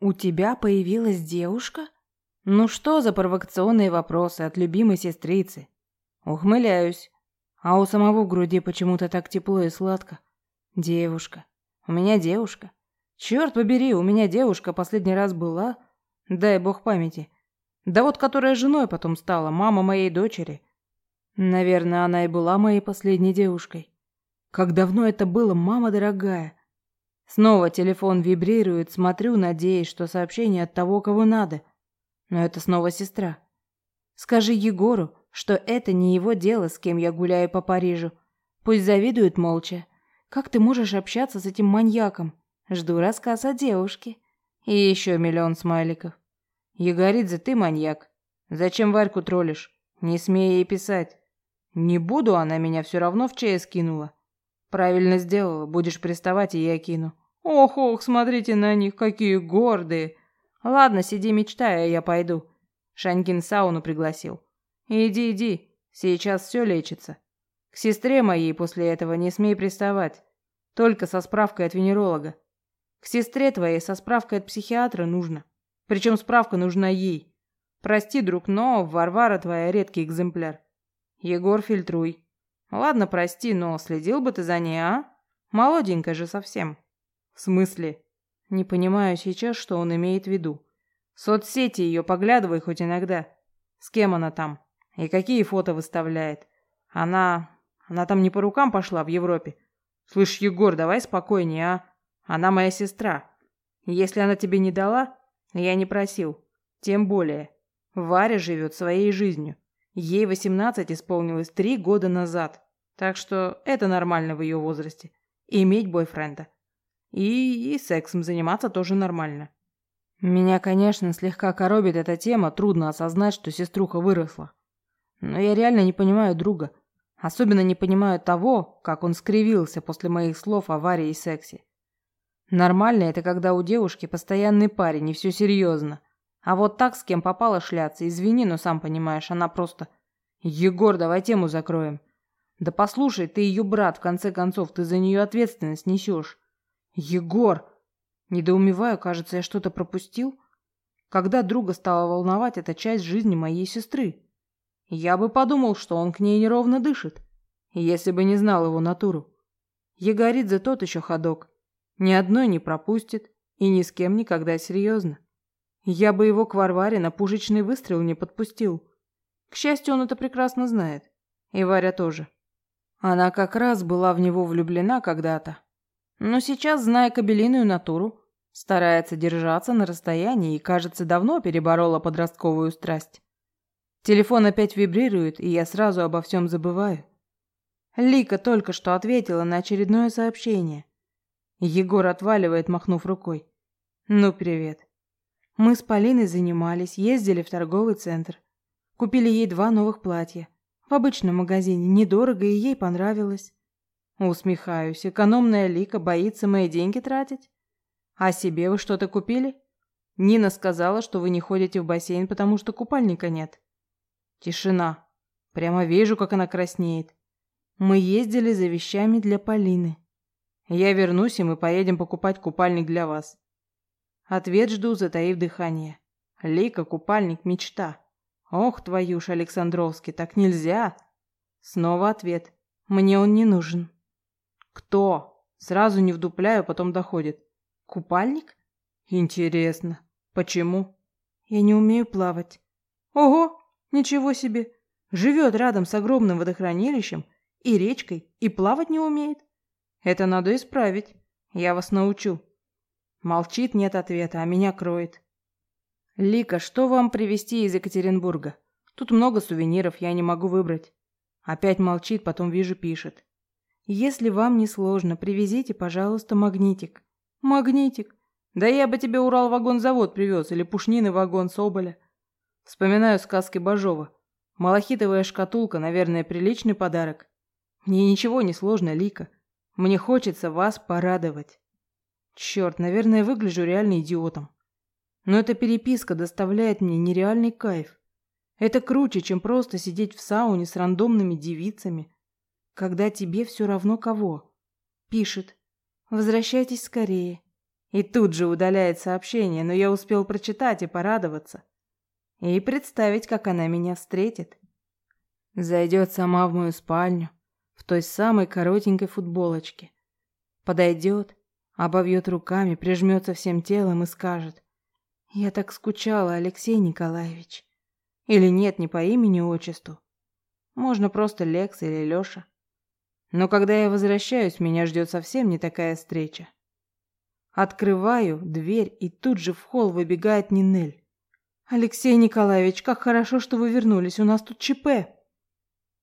У тебя появилась девушка? Ну что за провокационные вопросы от любимой сестрицы? Ухмыляюсь. А у самого в груди почему-то так тепло и сладко. Девушка. У меня девушка. Черт побери, у меня девушка последний раз была, дай бог памяти. Да вот которая женой потом стала, мама моей дочери. Наверное, она и была моей последней девушкой. Как давно это было, мама дорогая. Снова телефон вибрирует, смотрю, надеясь, что сообщение от того, кого надо. Но это снова сестра. Скажи Егору, что это не его дело, с кем я гуляю по Парижу. Пусть завидует молча. Как ты можешь общаться с этим маньяком? Жду рассказ о девушке. И еще миллион смайликов. Егоридзе, ты маньяк. Зачем Варьку троллишь? Не смей ей писать. Не буду, она меня все равно в ЧС кинула. Правильно сделала, будешь приставать, и я кину. Ох, ох, смотрите на них, какие гордые. Ладно, сиди мечтай, а я пойду. Шанькин сауну пригласил. Иди, иди, сейчас все лечится. К сестре моей после этого не смей приставать. Только со справкой от венеролога. К сестре твоей со справкой от психиатра нужно. Причем справка нужна ей. Прости, друг, но Варвара твоя редкий экземпляр. Егор, фильтруй. Ладно, прости, но следил бы ты за ней, а? Молоденькая же совсем. В смысле? Не понимаю сейчас, что он имеет в виду. Соцсети ее поглядывай хоть иногда. С кем она там? И какие фото выставляет? Она... Она там не по рукам пошла в Европе. Слышь, Егор, давай спокойнее, а? Она моя сестра. Если она тебе не дала, я не просил. Тем более. Варя живет своей жизнью. Ей 18 исполнилось три года назад. Так что это нормально в ее возрасте. Иметь бойфренда. И, и сексом заниматься тоже нормально. Меня, конечно, слегка коробит эта тема, трудно осознать, что сеструха выросла. Но я реально не понимаю друга. Особенно не понимаю того, как он скривился после моих слов о Варе и сексе. Нормально это когда у девушки постоянный парень и все серьезно. А вот так с кем попало шляться, извини, но сам понимаешь, она просто... Егор, давай тему закроем. Да послушай, ты ее брат, в конце концов, ты за нее ответственность несешь. Егор! Недоумеваю, кажется, я что-то пропустил. Когда друга стала волновать эта часть жизни моей сестры? Я бы подумал, что он к ней неровно дышит, если бы не знал его натуру. Егоридзе тот еще ходок. Ни одной не пропустит и ни с кем никогда серьезно. Я бы его к Варваре на пушечный выстрел не подпустил. К счастью, он это прекрасно знает. И Варя тоже. Она как раз была в него влюблена когда-то. Но сейчас, зная кобелиную натуру, старается держаться на расстоянии и, кажется, давно переборола подростковую страсть. Телефон опять вибрирует, и я сразу обо всем забываю. Лика только что ответила на очередное сообщение. Егор отваливает, махнув рукой. «Ну, привет. Мы с Полиной занимались, ездили в торговый центр. Купили ей два новых платья. В обычном магазине, недорого, и ей понравилось. Усмехаюсь, экономная Лика боится мои деньги тратить. А себе вы что-то купили? Нина сказала, что вы не ходите в бассейн, потому что купальника нет. Тишина. Прямо вижу, как она краснеет. Мы ездили за вещами для Полины. Я вернусь, и мы поедем покупать купальник для вас. Ответ жду, затаив дыхание. Лика, купальник, мечта. Ох, твою ж, Александровский, так нельзя. Снова ответ. Мне он не нужен. Кто? Сразу не вдупляю, потом доходит. Купальник? Интересно. Почему? Я не умею плавать. Ого, ничего себе. Живет рядом с огромным водохранилищем и речкой и плавать не умеет. Это надо исправить. Я вас научу. Молчит, нет ответа, а меня кроет. Лика, что вам привезти из Екатеринбурга? Тут много сувениров, я не могу выбрать. Опять молчит, потом вижу, пишет. Если вам не сложно, привезите, пожалуйста, магнитик. Магнитик? Да я бы тебе Урал-вагонзавод привез или пушнины вагон Соболя. Вспоминаю сказки Бажова. Малахитовая шкатулка, наверное, приличный подарок. Мне ничего не сложно, Лика. Мне хочется вас порадовать. Черт, наверное, выгляжу реально идиотом. Но эта переписка доставляет мне нереальный кайф. Это круче, чем просто сидеть в сауне с рандомными девицами, когда тебе все равно кого. Пишет. Возвращайтесь скорее. И тут же удаляет сообщение, но я успел прочитать и порадоваться. И представить, как она меня встретит. Зайдет сама в мою спальню, в той самой коротенькой футболочке. Подойдет, обовьет руками, прижмется всем телом и скажет. «Я так скучала, Алексей Николаевич». Или нет, не по имени-отчеству. Можно просто Лекс или Лёша. Но когда я возвращаюсь, меня ждет совсем не такая встреча. Открываю дверь, и тут же в холл выбегает Нинель. «Алексей Николаевич, как хорошо, что вы вернулись, у нас тут ЧП!»